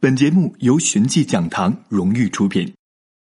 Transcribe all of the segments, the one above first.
本节目由寻迹讲堂荣誉出品。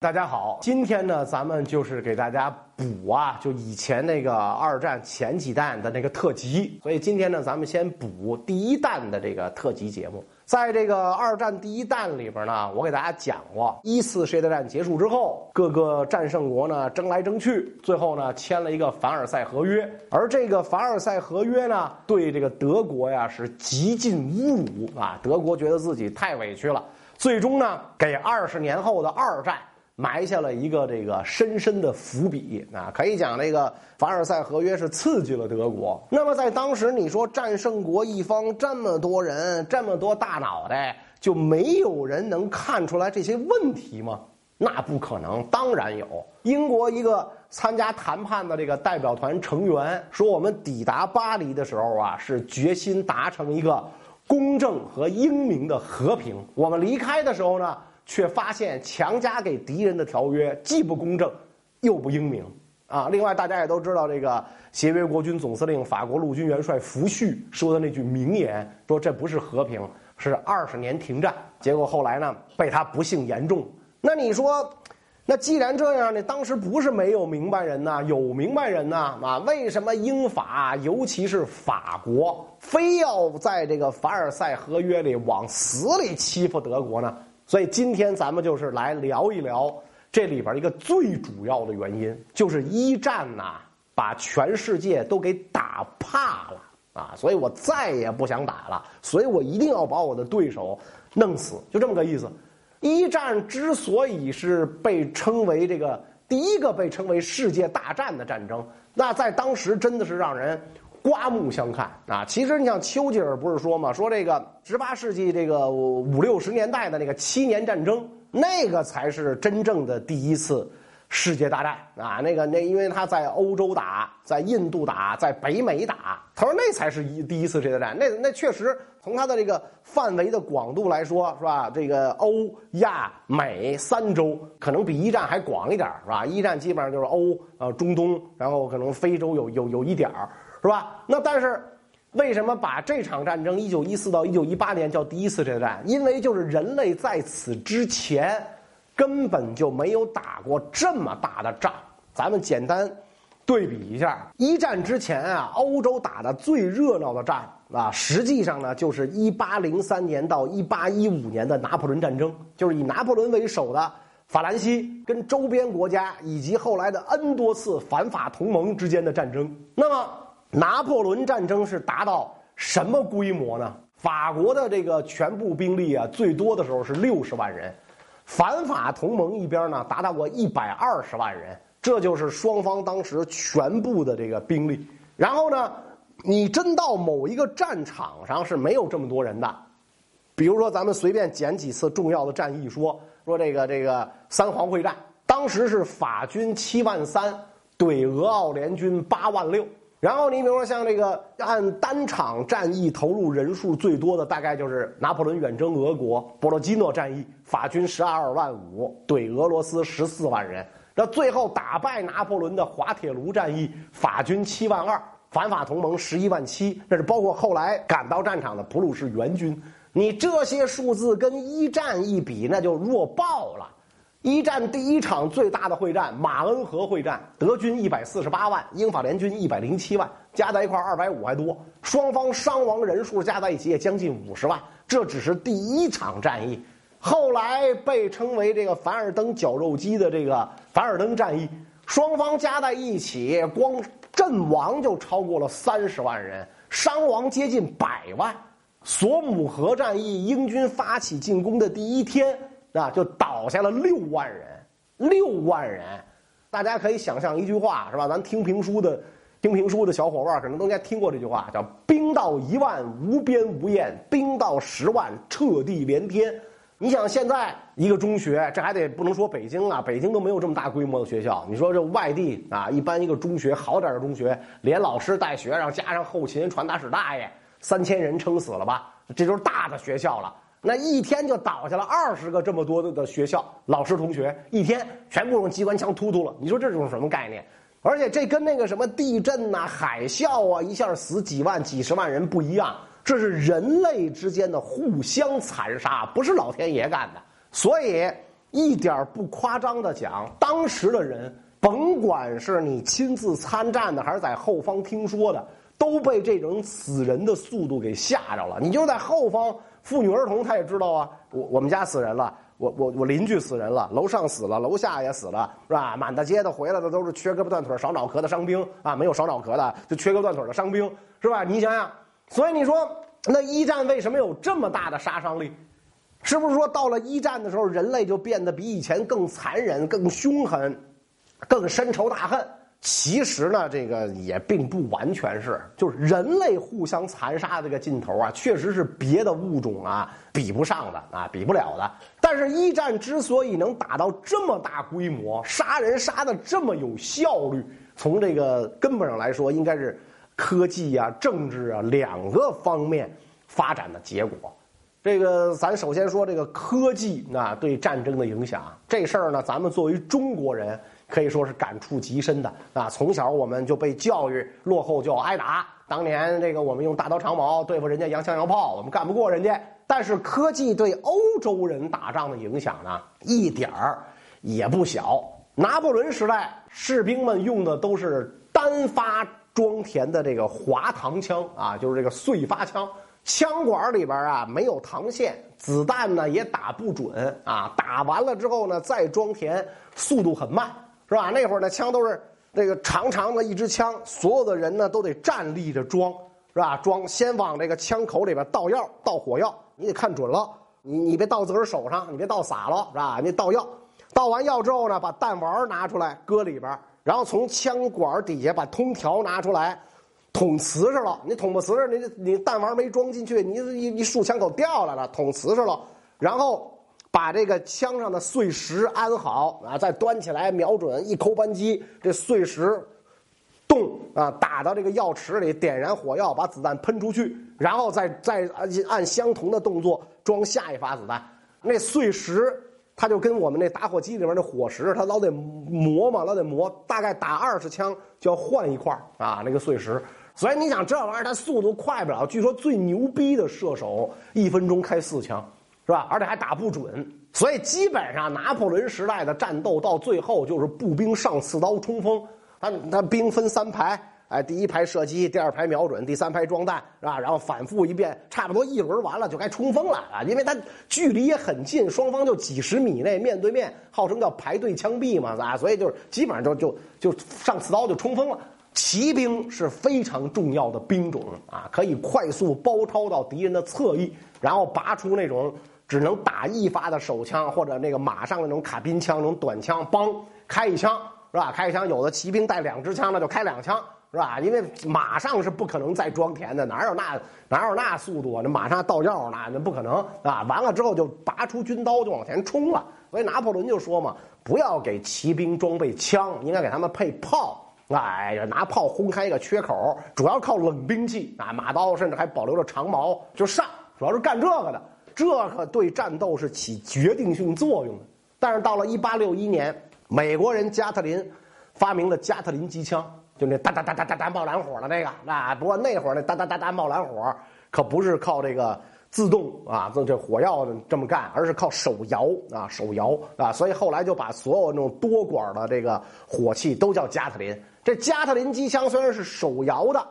大家好，今天呢，咱们就是给大家补啊，就以前那个二战前几弹的那个特辑。所以今天呢，咱们先补第一弹的这个特辑节目。在这个二战第一弹里边呢，我给大家讲过，一次世界大战结束之后，各个战胜国呢争来争去，最后呢签了一个凡尔赛合约。而这个凡尔赛合约呢，对这个德国呀是极尽侮辱啊！德国觉得自己太委屈了，最终呢给二十年后的二战。埋下了一个这个深深的伏笔啊，可以讲这个凡尔赛合约是刺激了德国。那么在当时，你说战胜国一方这么多人，这么多大脑袋，就没有人能看出来这些问题吗？那不可能，当然有。英国一个参加谈判的这个代表团成员说：“我们抵达巴黎的时候啊，是决心达成一个公正和英明的和平。我们离开的时候呢？”却发现强加给敌人的条约既不公正，又不英明啊！另外，大家也都知道，这个协约国军总司令、法国陆军元帅福煦说的那句名言，说这不是和平，是二十年停战。结果后来呢，被他不幸言中。那你说，那既然这样呢，当时不是没有明白人呐，有明白人呐啊？为什么英法，尤其是法国，非要在这个凡尔赛合约里往死里欺负德国呢？所以今天咱们就是来聊一聊这里边一个最主要的原因，就是一战呐，把全世界都给打怕了啊！所以我再也不想打了，所以我一定要把我的对手弄死，就这么个意思。一战之所以是被称为这个第一个被称为世界大战的战争，那在当时真的是让人。刮目相看啊！其实你像丘吉尔不是说嘛，说这个十八世纪这个五六十年代的那个七年战争，那个才是真正的第一次世界大战啊！那个那因为他在欧洲打，在印度打，在北美打，他说那才是一第一次世界大战。那那确实从他的这个范围的广度来说，是吧？这个欧亚美三洲可能比一战还广一点，是吧？一战基本上就是欧呃中东，然后可能非洲有有有一点儿。是吧？那但是，为什么把这场战争一九一四到一九一八年叫第一次世界大战？因为就是人类在此之前根本就没有打过这么大的仗。咱们简单对比一下，一战之前啊，欧洲打的最热闹的战啊，实际上呢就是一八零三年到一八一五年的拿破仑战争，就是以拿破仑为首的法兰西跟周边国家以及后来的 N 多次反法同盟之间的战争。那么。拿破仑战争是达到什么规模呢？法国的这个全部兵力啊，最多的时候是六十万人，反法同盟一边呢达到过一百二十万人，这就是双方当时全部的这个兵力。然后呢，你真到某一个战场上是没有这么多人的，比如说咱们随便捡几次重要的战役说说这个这个三皇会战，当时是法军七万三对俄奥联军八万六。然后你比如说像这个按单场战役投入人数最多的，大概就是拿破仑远征俄国波罗基诺战役，法军十二万五对俄罗斯十四万人。那最后打败拿破仑的滑铁卢战役，法军七万二，反法同盟十一万七，那是包括后来赶到战场的普鲁士援军。你这些数字跟一战一比，那就弱爆了。一战第一场最大的会战马恩河会战，德军一百四十八万，英法联军一百零七万，加在一块二百五还多，双方伤亡人数加在一起也将近五十万。这只是第一场战役，后来被称为这个凡尔登绞肉机的这个凡尔登战役，双方加在一起，光阵亡就超过了三十万人，伤亡接近百万。索姆河战役，英军发起进攻的第一天。啊，就倒下了六万人，六万人，大家可以想象一句话是吧？咱听评书的，听评书的小伙伴可能都应该听过这句话，叫“兵到一万，无边无沿；兵到十万，彻地连天”。你想现在一个中学，这还得不能说北京啊，北京都没有这么大规模的学校。你说这外地啊，一般一个中学好点的中学，连老师带学生，加上后勤传达室大爷，三千人撑死了吧？这就是大的学校了。那一天就倒下了二十个这么多的学校老师同学，一天全部用机关枪突突了。你说这种什么概念？而且这跟那个什么地震呐、海啸啊，一下死几万、几十万人不一样。这是人类之间的互相残杀，不是老天爷干的。所以一点不夸张的讲，当时的人，甭管是你亲自参战的，还是在后方听说的，都被这种死人的速度给吓着了。你就在后方，妇女儿童他也知道啊，我我们家死人了。我我我邻居死人了，楼上死了，楼下也死了，是吧？满大街的回来的都是缺胳膊断腿、少脑壳的伤兵啊，没有少脑壳的，就缺胳膊断腿的伤兵，是吧？你想想，所以你说那一战为什么有这么大的杀伤力？是不是说到了一战的时候，人类就变得比以前更残忍、更凶狠、更深仇大恨？其实呢，这个也并不完全是，就是人类互相残杀这个劲头啊，确实是别的物种啊比不上的啊，比不了的。但是，一战之所以能打到这么大规模，杀人杀的这么有效率，从这个根本上来说，应该是科技啊、政治啊两个方面发展的结果。这个，咱首先说这个科技啊对战争的影响，这事儿呢，咱们作为中国人。可以说是感触极深的啊！从小我们就被教育落后就要挨打。当年这个我们用大刀长矛对付人家洋枪洋炮，我们干不过人家。但是科技对欧洲人打仗的影响呢，一点儿也不小。拿破仑时代，士兵们用的都是单发装填的这个滑膛枪啊，就是这个碎发枪，枪管里边啊没有膛线，子弹呢也打不准啊。打完了之后呢，再装填，速度很慢。是吧？那会儿的枪都是那个长长的一支枪，所有的人呢都得站立着装，是吧？装先往这个枪口里边倒药，倒火药，你得看准了，你你别倒自个儿手上，你别倒洒了，是吧？你倒药，倒完药之后呢，把弹丸拿出来搁里边，然后从枪管底下把通条拿出来，捅瓷实了。你捅不瓷实，你你弹丸没装进去，你一一竖枪口掉来了，捅瓷实了，然后。把这个枪上的碎石安好啊，再端起来瞄准一扣扳机，这碎石动啊，打到这个药池里，点燃火药，把子弹喷出去，然后再再按相同的动作装下一发子弹。那碎石它就跟我们那打火机里面的火石，它老得磨嘛，老得磨，大概打二十枪就要换一块啊，那个碎石。所以你想这玩意儿它速度快不了，据说最牛逼的射手一分钟开四枪。是吧？而且还打不准，所以基本上拿破仑时代的战斗到最后就是步兵上刺刀冲锋。他他兵分三排，哎，第一排射击，第二排瞄准，第三排装弹，是吧？然后反复一遍，差不多一轮完了就该冲锋了啊！因为他距离也很近，双方就几十米内面对面，号称叫排队枪毙嘛，啊，所以就是基本上就就就上刺刀就冲锋了。骑兵是非常重要的兵种啊，可以快速包抄到敌人的侧翼，然后拔出那种。只能打一发的手枪，或者那个马上那种卡宾枪，那种短枪，梆开一枪，是吧？开一枪，有的骑兵带两支枪，那就开两枪，是吧？因为马上是不可能再装填的，哪有那哪有那速度啊？那马上倒药那那不可能啊！完了之后就拔出军刀就往前冲了。所以拿破仑就说嘛，不要给骑兵装备枪，应该给他们配炮。哎呀，拿炮轰开一个缺口，主要靠冷兵器啊，马刀甚至还保留着长矛就上，主要是干这个的。这可对战斗是起决定性作用的。但是到了一八六一年，美国人加特林发明了加特林机枪，就那哒哒哒哒哒哒冒蓝火的那个。啊，不过那会儿那哒哒哒哒冒蓝火可不是靠这个自动啊，这这火药这么干，而是靠手摇啊，手摇啊。所以后来就把所有那种多管的这个火器都叫加特林。这加特林机枪虽然是手摇的，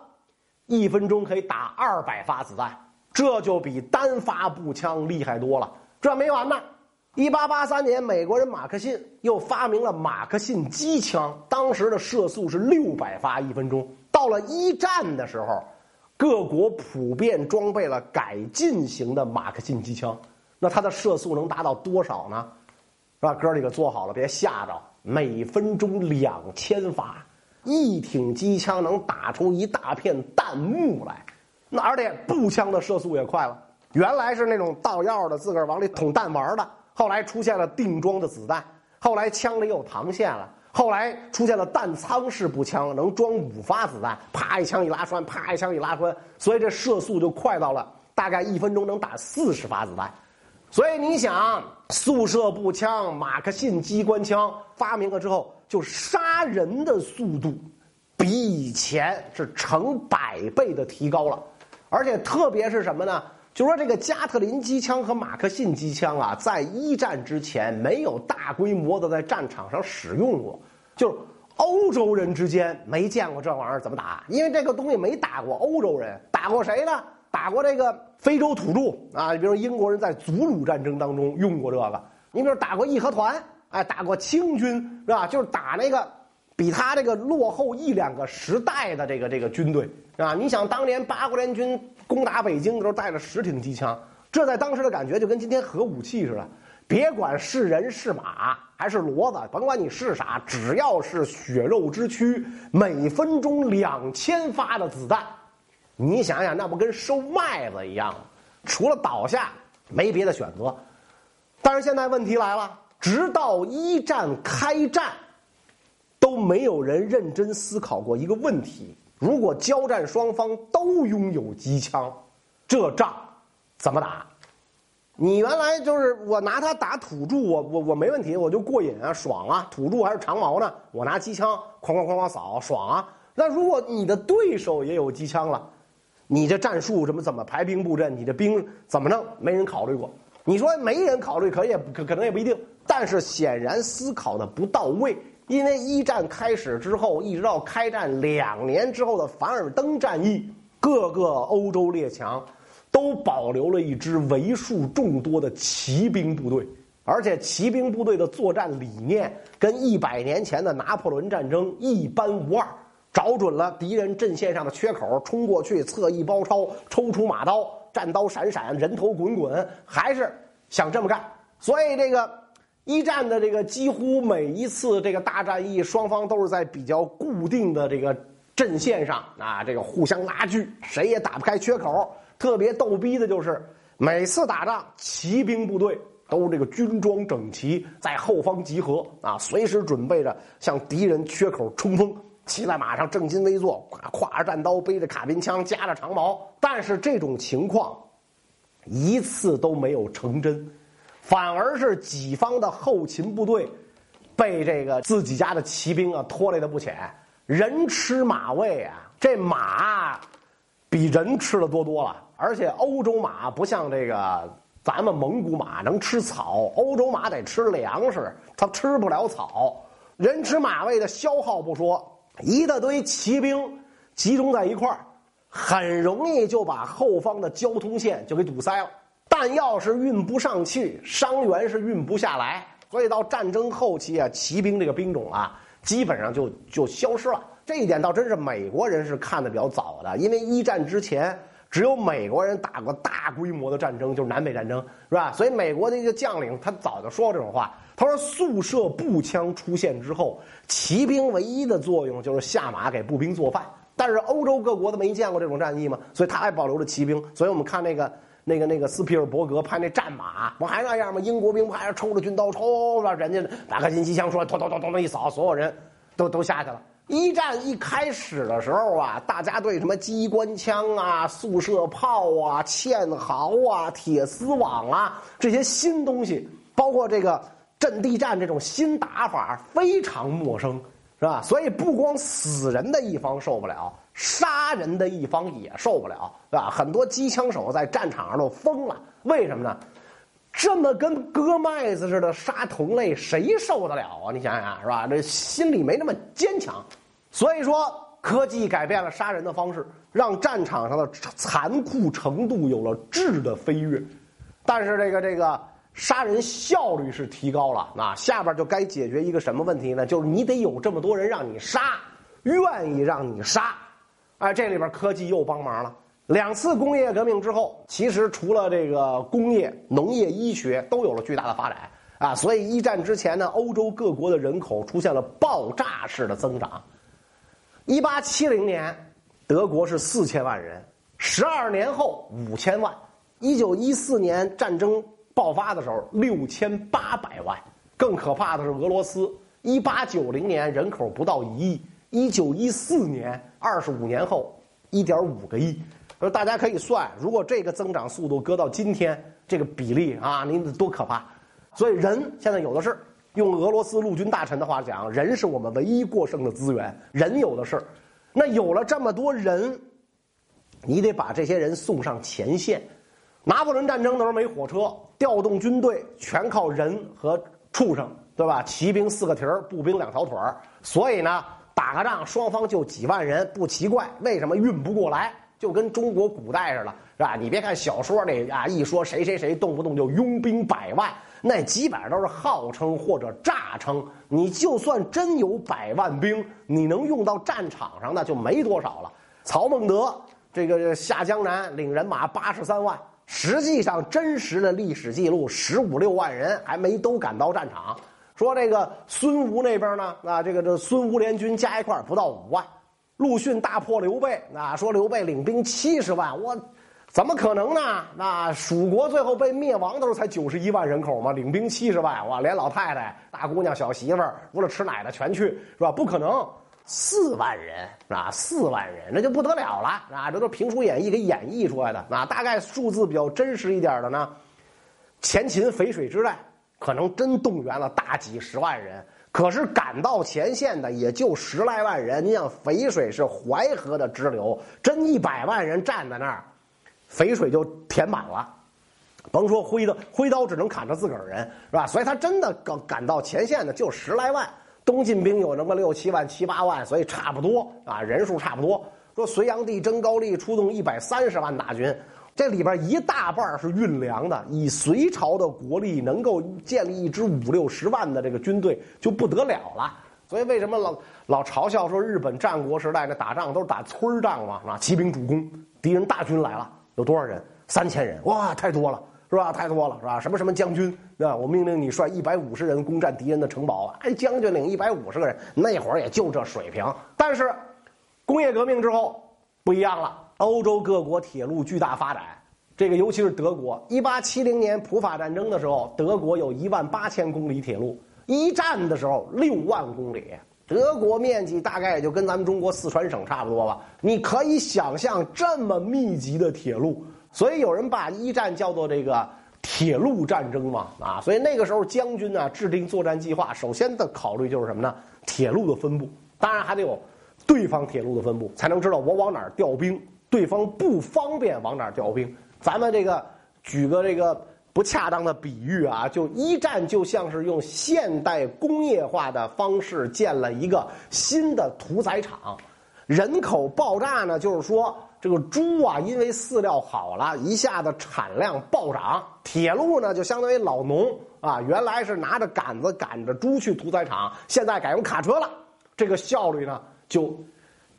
一分钟可以打二百发子弹。这就比单发步枪厉害多了。这没完呢！一八八三年，美国人马克沁又发明了马克沁机枪，当时的射速是六百发一分钟。到了一战的时候，各国普遍装备了改进型的马克沁机枪，那它的射速能达到多少呢？是吧？哥几个坐好了，别吓着。每分钟两千发，一挺机枪能打出一大片弹幕来。那而且步枪的射速也快了，原来是那种倒药的，自个儿往里捅弹丸的，后来出现了定装的子弹，后来枪里有膛线了，后来出现了弹仓式步枪，能装五发子弹，啪一枪一拉栓，啪一枪一拉栓，所以这射速就快到了大概一分钟能打四十发子弹，所以你想，速射步枪、马克沁机关枪发明了之后，就杀人的速度比以前是成百倍的提高了。而且特别是什么呢？就说这个加特林机枪和马克沁机枪啊，在一战之前没有大规模的在战场上使用过，就是欧洲人之间没见过这玩意儿怎么打，因为这个东西没打过欧洲人，打过谁呢？打过这个非洲土著啊，你比如说英国人在祖鲁战争当中用过这个，你比如打过义和团，哎，打过清军是吧？就是打那个比他这个落后一两个时代的这个这个军队啊？你想当年八国联军。攻打北京的时候带了十挺机枪，这在当时的感觉就跟今天核武器似的。别管是人是马还是骡子，甭管你是啥，只要是血肉之躯，每分钟两千发的子弹，你想想，那不跟收麦子一样吗？除了倒下，没别的选择。但是现在问题来了，直到一战开战，都没有人认真思考过一个问题。如果交战双方都拥有机枪，这仗怎么打？你原来就是我拿它打土著，我我我没问题，我就过瘾啊，爽啊！土著还是长矛呢，我拿机枪哐哐哐哐扫，爽啊！那如果你的对手也有机枪了，你这战术什么怎么排兵布阵？你这兵怎么弄？没人考虑过。你说没人考虑，可也可可能也不一定。但是显然思考的不到位。因为一战开始之后，一直到开战两年之后的凡尔登战役，各个欧洲列强都保留了一支为数众多的骑兵部队，而且骑兵部队的作战理念跟一百年前的拿破仑战争一般无二，找准了敌人阵线上的缺口，冲过去侧翼包抄，抽出马刀，战刀闪闪，人头滚滚，还是想这么干。所以这个。一战的这个几乎每一次这个大战役，双方都是在比较固定的这个阵线上啊，这个互相拉锯，谁也打不开缺口。特别逗逼的就是，每次打仗，骑兵部队都这个军装整齐，在后方集合啊，随时准备着向敌人缺口冲锋。骑在马上，正襟危坐，挎挎着战刀，背着卡宾枪，夹着长矛。但是这种情况，一次都没有成真。反而是己方的后勤部队，被这个自己家的骑兵啊拖累的不浅，人吃马喂啊，这马比人吃的多多了。而且欧洲马不像这个咱们蒙古马能吃草，欧洲马得吃粮食，它吃不了草。人吃马喂的消耗不说，一大堆骑兵集中在一块儿，很容易就把后方的交通线就给堵塞了。弹药是运不上去，伤员是运不下来，所以到战争后期啊，骑兵这个兵种啊，基本上就就消失了。这一点倒真是美国人是看的比较早的，因为一战之前只有美国人打过大规模的战争，就是南北战争，是吧？所以美国的一个将领他早就说过这种话，他说速射步枪出现之后，骑兵唯一的作用就是下马给步兵做饭。但是欧洲各国都没见过这种战役嘛，所以他还保留着骑兵。所以我们看那个。那个那个斯皮尔伯格派那战马，不还那样吗？英国兵不还是抽着军刀抽着？人家马克沁机枪说咚，咚咚咚咚一扫，所有人都都下去了。一战一开始的时候啊，大家对什么机关枪啊、速射炮啊、堑壕啊、铁丝网啊这些新东西，包括这个阵地战这种新打法，非常陌生，是吧？所以不光死人的一方受不了。杀人的一方也受不了，对吧？很多机枪手在战场上都疯了，为什么呢？这么跟割麦子似的杀同类，谁受得了啊？你想想，是吧？这心里没那么坚强。所以说，科技改变了杀人的方式，让战场上的残酷程度有了质的飞跃。但是，这个这个杀人效率是提高了。那下边就该解决一个什么问题呢？就是你得有这么多人让你杀，愿意让你杀。哎，这里边科技又帮忙了。两次工业革命之后，其实除了这个工业、农业、医学都有了巨大的发展啊。所以一战之前呢，欧洲各国的人口出现了爆炸式的增长。一八七零年，德国是四千万人，十二年后五千万。一九一四年战争爆发的时候，六千八百万。更可怕的是俄罗斯，一八九零年人口不到一亿。一九一四年，二十五年后，一点五个亿。说大家可以算，如果这个增长速度搁到今天，这个比例啊，您多可怕！所以人现在有的是。用俄罗斯陆军大臣的话讲，人是我们唯一过剩的资源，人有的是。那有了这么多人，你得把这些人送上前线。拿破仑战争的时候没火车，调动军队全靠人和畜生，对吧？骑兵四个蹄儿，步兵两条腿儿。所以呢，打个仗双方就几万人，不奇怪。为什么运不过来？就跟中国古代似的，是吧？你别看小说里啊，一说谁谁谁动不动就拥兵百万，那基本上都是号称或者诈称。你就算真有百万兵，你能用到战场上的就没多少了。曹孟德这个下江南领人马八十三万。实际上，真实的历史记录十五六万人还没都赶到战场。说这个孙吴那边呢，啊，这个这孙吴联军加一块不到五万。陆逊大破刘备，啊，说刘备领兵七十万，我怎么可能呢？那蜀国最后被灭亡的时候才九十一万人口嘛，领兵七十万，哇，连老太太、大姑娘、小媳妇儿，除了吃奶的全去，是吧？不可能。四万人啊，四万人，那就不得了了啊！这都评书演义给演绎出来的啊。大概数字比较真实一点的呢，前秦淝水之战可能真动员了大几十万人，可是赶到前线的也就十来万人。你想，淝水是淮河的支流，真一百万人站在那儿，淝水就填满了。甭说挥刀，挥刀只能砍着自个儿人，是吧？所以他真的赶赶到前线的就十来万。东晋兵有那么六七万、七八万，所以差不多啊，人数差不多。说隋炀帝征高丽出动一百三十万大军，这里边一大半是运粮的。以隋朝的国力，能够建立一支五六十万的这个军队就不得了了。所以为什么老老嘲笑说日本战国时代那打仗都是打村仗嘛？啊，骑兵主攻，敌人大军来了，有多少人？三千人，哇，太多了。是吧？太多了，是吧？什么什么将军，是吧？我命令你率一百五十人攻占敌人的城堡。哎，将军领一百五十个人，那会儿也就这水平。但是，工业革命之后不一样了，欧洲各国铁路巨大发展。这个尤其是德国，一八七零年普法战争的时候，德国有一万八千公里铁路；一战的时候六万公里。德国面积大概也就跟咱们中国四川省差不多吧。你可以想象这么密集的铁路。所以有人把一战叫做这个铁路战争嘛，啊，所以那个时候将军啊制定作战计划，首先的考虑就是什么呢？铁路的分布，当然还得有对方铁路的分布，才能知道我往哪儿调兵，对方不方便往哪儿调兵。咱们这个举个这个不恰当的比喻啊，就一战就像是用现代工业化的方式建了一个新的屠宰场，人口爆炸呢，就是说。这个猪啊，因为饲料好了，一下子产量暴涨。铁路呢，就相当于老农啊，原来是拿着杆子赶着猪去屠宰场，现在改用卡车了，这个效率呢就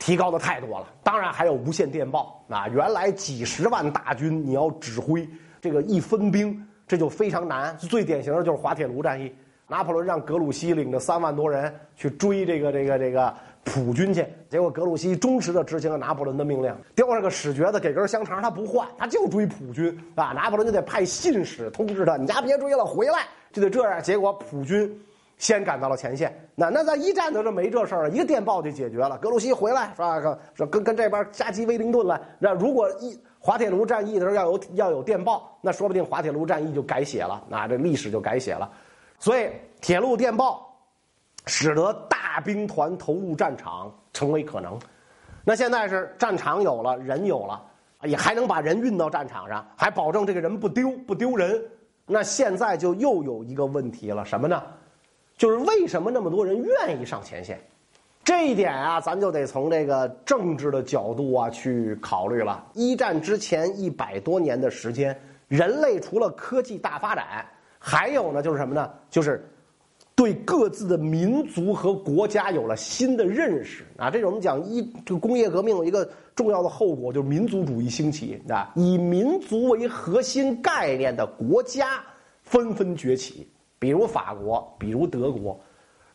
提高的太多了。当然还有无线电报啊，原来几十万大军你要指挥这个一分兵，这就非常难。最典型的就是滑铁卢战役，拿破仑让格鲁希领着三万多人去追这个这个这个。普军去，结果格鲁希忠实的执行了拿破仑的命令，叼上个屎橛子，给根香肠，他不换，他就追普军啊！拿破仑就得派信使通知他，你家别追了，回来就得这样。结果普军先赶到了前线，那那在一战的时候没这事儿了，一个电报就解决了。格鲁希回来是吧？说跟跟这边夹击威灵顿了。那如果一滑铁卢战役的时候要有要有电报，那说不定滑铁卢战役就改写了，那这历史就改写了。所以铁路电报。使得大兵团投入战场成为可能。那现在是战场有了，人有了，也还能把人运到战场上，还保证这个人不丢不丢人。那现在就又有一个问题了，什么呢？就是为什么那么多人愿意上前线？这一点啊，咱就得从这个政治的角度啊去考虑了。一战之前一百多年的时间，人类除了科技大发展，还有呢，就是什么呢？就是。对各自的民族和国家有了新的认识啊！这是我们讲一这个工业革命有一个重要的后果，就是民族主义兴起啊！以民族为核心概念的国家纷纷崛起，比如法国，比如德国。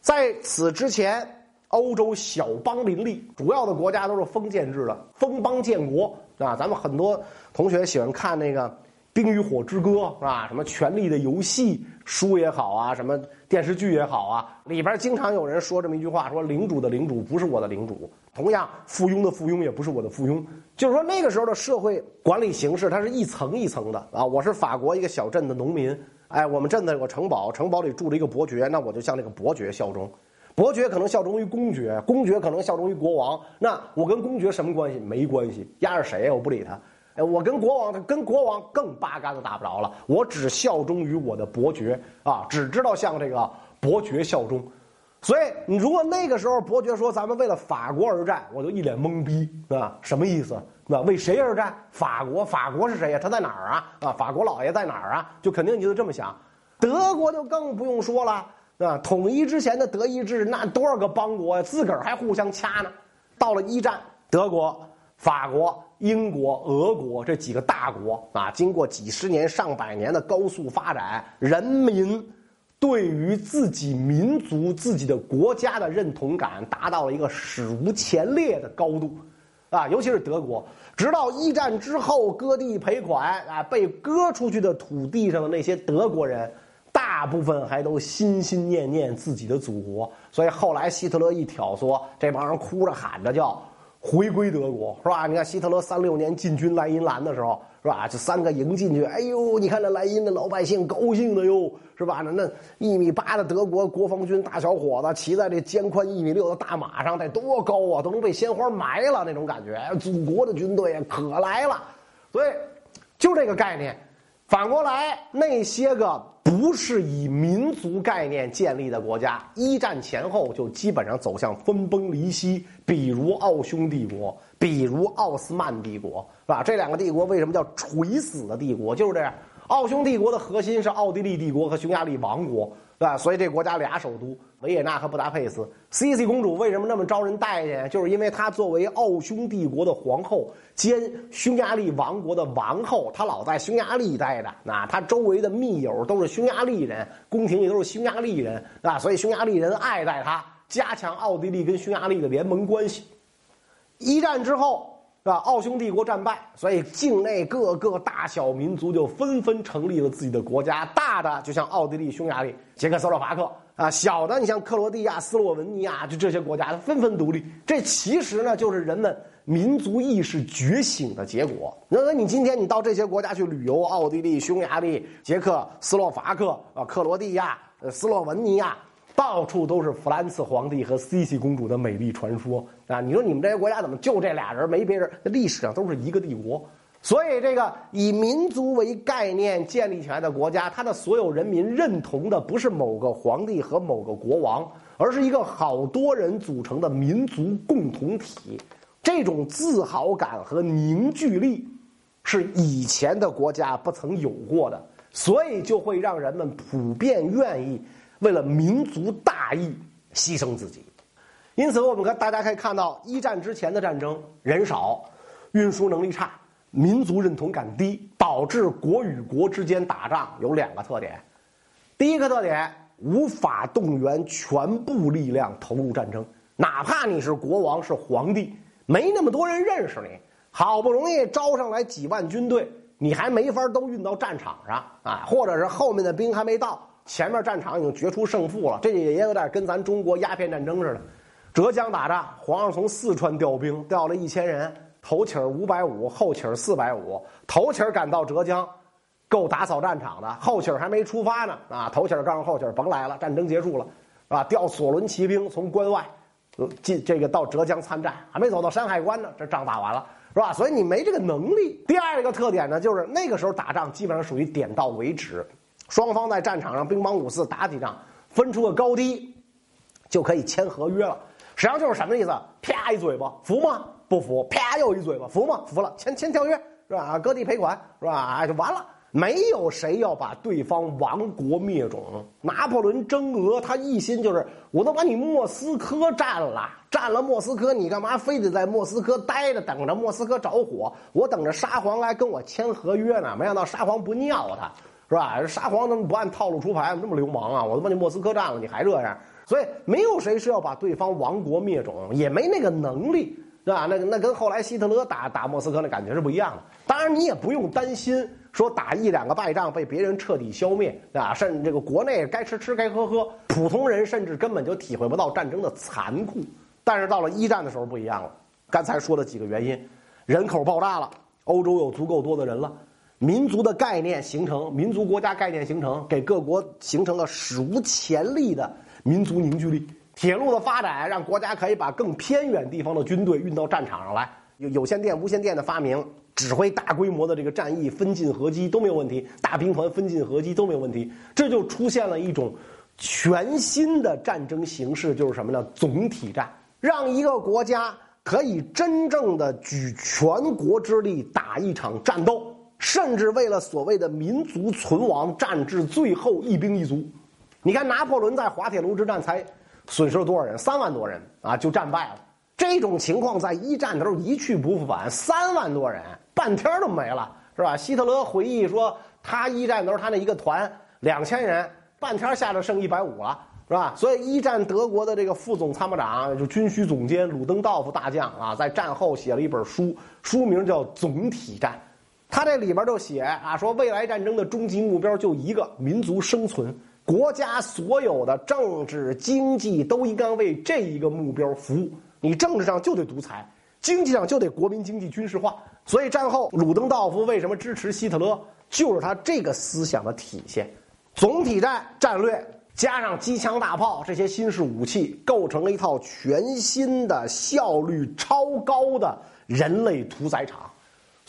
在此之前，欧洲小邦林立，主要的国家都是封建制的，封邦建国啊！咱们很多同学喜欢看那个《冰与火之歌》是吧？什么《权力的游戏》书也好啊，什么。电视剧也好啊，里边经常有人说这么一句话：说领主的领主不是我的领主，同样附庸的附庸也不是我的附庸。就是说那个时候的社会管理形式，它是一层一层的啊。我是法国一个小镇的农民，哎，我们镇子有个城堡，城堡里住着一个伯爵，那我就向这个伯爵效忠。伯爵可能效忠于公爵，公爵可能效忠于国王。那我跟公爵什么关系？没关系，压着谁呀？我不理他。哎，我跟国王，他跟国王更八竿子打不着了。我只效忠于我的伯爵啊，只知道向这个伯爵效忠。所以，你如果那个时候伯爵说咱们为了法国而战，我就一脸懵逼啊，什么意思？那为谁而战？法国？法国是谁呀？他在哪儿啊？啊，法国老爷在哪儿啊？就肯定你就这么想。德国就更不用说了啊，统一之前的德意志那多少个邦国呀，自个儿还互相掐呢。到了一战，德国、法国、英国、俄国这几个大国啊，经过几十年、上百年的高速发展，人民。对于自己民族、自己的国家的认同感达到了一个史无前例的高度，啊，尤其是德国，直到一战之后割地赔款啊，被割出去的土地上的那些德国人，大部分还都心心念念自己的祖国，所以后来希特勒一挑唆，这帮人哭着喊着叫回归德国，是吧？你看希特勒三六年进军莱茵兰的时候。是吧？这三个营进去，哎呦，你看那莱茵的老百姓高兴的哟，是吧？那那一米八的德国国防军大小伙子骑在这肩宽一米六的大马上，得多高啊？都能被鲜花埋了那种感觉。祖国的军队可来了，所以就这个概念。反过来，那些个不是以民族概念建立的国家，一战前后就基本上走向分崩离析。比如奥匈帝国，比如奥斯曼帝国，是吧？这两个帝国为什么叫垂死的帝国？就是这样。奥匈帝国的核心是奥地利帝国和匈牙利王国，对吧？所以这国家俩首都维也纳和布达佩斯。西西公主为什么那么招人待见？就是因为她作为奥匈帝国的皇后兼匈牙利王国的王后，她老在匈牙利待着。那她周围的密友都是匈牙利人，宫廷里都是匈牙利人，啊，所以匈牙利人爱戴她，加强奥地利跟匈牙利的联盟关系。一战之后。是吧？奥匈帝国战败，所以境内各个大小民族就纷纷成立了自己的国家。大的就像奥地利、匈牙利、捷克斯洛伐克啊；小的你像克罗地亚、斯洛文尼亚，就这些国家纷纷独立。这其实呢，就是人们民族意识觉醒的结果。那那你今天你到这些国家去旅游，奥地利、匈牙利、捷克斯洛伐克啊、克罗地亚、斯洛文尼亚。到处都是弗兰茨皇帝和茜茜公主的美丽传说啊！你说你们这些国家怎么就这俩人没别人？历史上都是一个帝国，所以这个以民族为概念建立起来的国家，它的所有人民认同的不是某个皇帝和某个国王，而是一个好多人组成的民族共同体。这种自豪感和凝聚力是以前的国家不曾有过的，所以就会让人们普遍愿意。为了民族大义牺牲自己，因此我们看大家可以看到，一战之前的战争人少，运输能力差，民族认同感低，导致国与国之间打仗有两个特点。第一个特点，无法动员全部力量投入战争，哪怕你是国王是皇帝，没那么多人认识你，好不容易招上来几万军队，你还没法都运到战场上啊，或者是后面的兵还没到。前面战场已经决出胜负了，这也有点跟咱中国鸦片战争似的。浙江打仗，皇上从四川调兵，调了一千人，头起五百五，后起四百五。头起赶到浙江，够打扫战场的；后起还没出发呢，啊，头起告诉后起甭来了，战争结束了，啊，调索伦骑兵从关外进这个到浙江参战，还没走到山海关呢，这仗打完了，是吧？所以你没这个能力。第二个特点呢，就是那个时候打仗基本上属于点到为止。双方在战场上兵帮五四打几仗，分出个高低，就可以签合约了。实际上就是什么意思？啪一嘴巴，服吗？不服。啪又一嘴巴，服吗？服了。签签条约是吧？割地赔款是吧？就完了。没有谁要把对方亡国灭种。拿破仑征俄，他一心就是我都把你莫斯科占了，占了莫斯科，你干嘛非得在莫斯科待着，等着莫斯科着火？我等着沙皇来跟我签合约呢。没想到沙皇不尿他。是吧？沙皇怎么不按套路出牌？这么流氓啊！我都把你莫斯科占了，你还这样？所以没有谁是要把对方亡国灭种，也没那个能力，对吧？那那跟后来希特勒打打莫斯科那感觉是不一样的。当然，你也不用担心说打一两个败仗被别人彻底消灭，啊，甚至这个国内该吃吃该喝喝，普通人甚至根本就体会不到战争的残酷。但是到了一战的时候不一样了。刚才说的几个原因，人口爆炸了，欧洲有足够多的人了。民族的概念形成，民族国家概念形成，给各国形成了史无前例的民族凝聚力，铁路的发展让国家可以把更偏远地方的军队运到战场上来。有有线电、无线电的发明，指挥大规模的这个战役，分进合击都没有问题，大兵团分进合击都没有问题。这就出现了一种全新的战争形式，就是什么呢？总体战，让一个国家可以真正的举全国之力打一场战斗，甚至为了所谓的民族存亡，战至最后一兵一卒。你看拿破仑在滑铁卢之战才损失了多少人？三万多人啊，就战败了。这种情况在一战的时候一去不复返，三万多人半天都没了，是吧？希特勒回忆说，他一战的时候他那一个团两千人，半天下来剩一百五了，是吧？所以一战德国的这个副总参谋长就军需总监鲁登道夫大将啊，在战后写了一本书，书名叫《总体战》，他这里边就写啊，说未来战争的终极目标就一个民族生存，国家所有的政治经济都应该为这一个目标服务。你政治上就得独裁，经济上就得国民经济军事化。所以战后鲁登道夫为什么支持希特勒，就是他这个思想的体现。总体战战略加上机枪大炮这些新式武器，构成了一套全新的效率超高的人类屠宰场。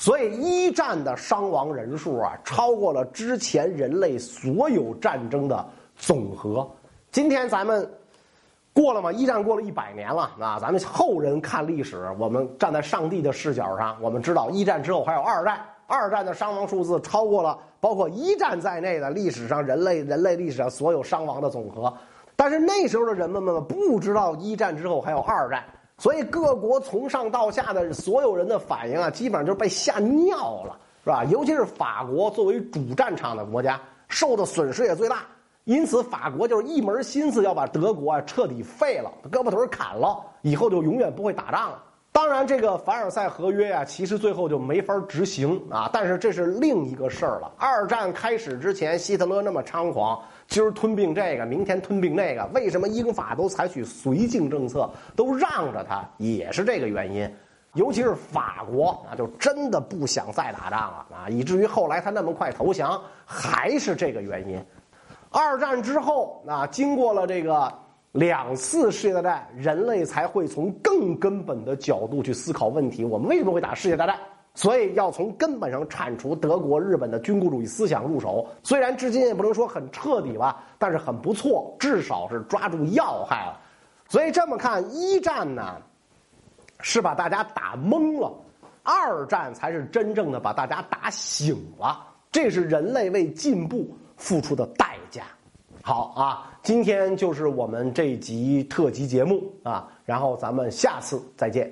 所以一战的伤亡人数啊，超过了之前人类所有战争的总和。今天咱们。过了吗？一战过了一百年了啊！咱们后人看历史，我们站在上帝的视角上，我们知道一战之后还有二战，二战的伤亡数字超过了包括一战在内的历史上人类人类历史上所有伤亡的总和。但是那时候的人们们不知道一战之后还有二战，所以各国从上到下的所有人的反应啊，基本上就是被吓尿了，是吧？尤其是法国作为主战场的国家，受的损失也最大。因此，法国就是一门心思要把德国啊彻底废了，胳膊腿砍了，以后就永远不会打仗了。当然，这个凡尔赛合约啊，其实最后就没法执行啊。但是这是另一个事儿了。二战开始之前，希特勒那么猖狂，今儿吞并这个，明天吞并那个，为什么英法都采取绥靖政策，都让着他，也是这个原因。尤其是法国啊，就真的不想再打仗了啊，以至于后来他那么快投降，还是这个原因。二战之后，啊，经过了这个两次世界大战，人类才会从更根本的角度去思考问题：我们为什么会打世界大战？所以要从根本上铲除德国、日本的军国主义思想入手。虽然至今也不能说很彻底吧，但是很不错，至少是抓住要害了。所以这么看，一战呢是把大家打懵了，二战才是真正的把大家打醒了。这是人类为进步付出的代价。好啊，今天就是我们这集特辑节目啊，然后咱们下次再见。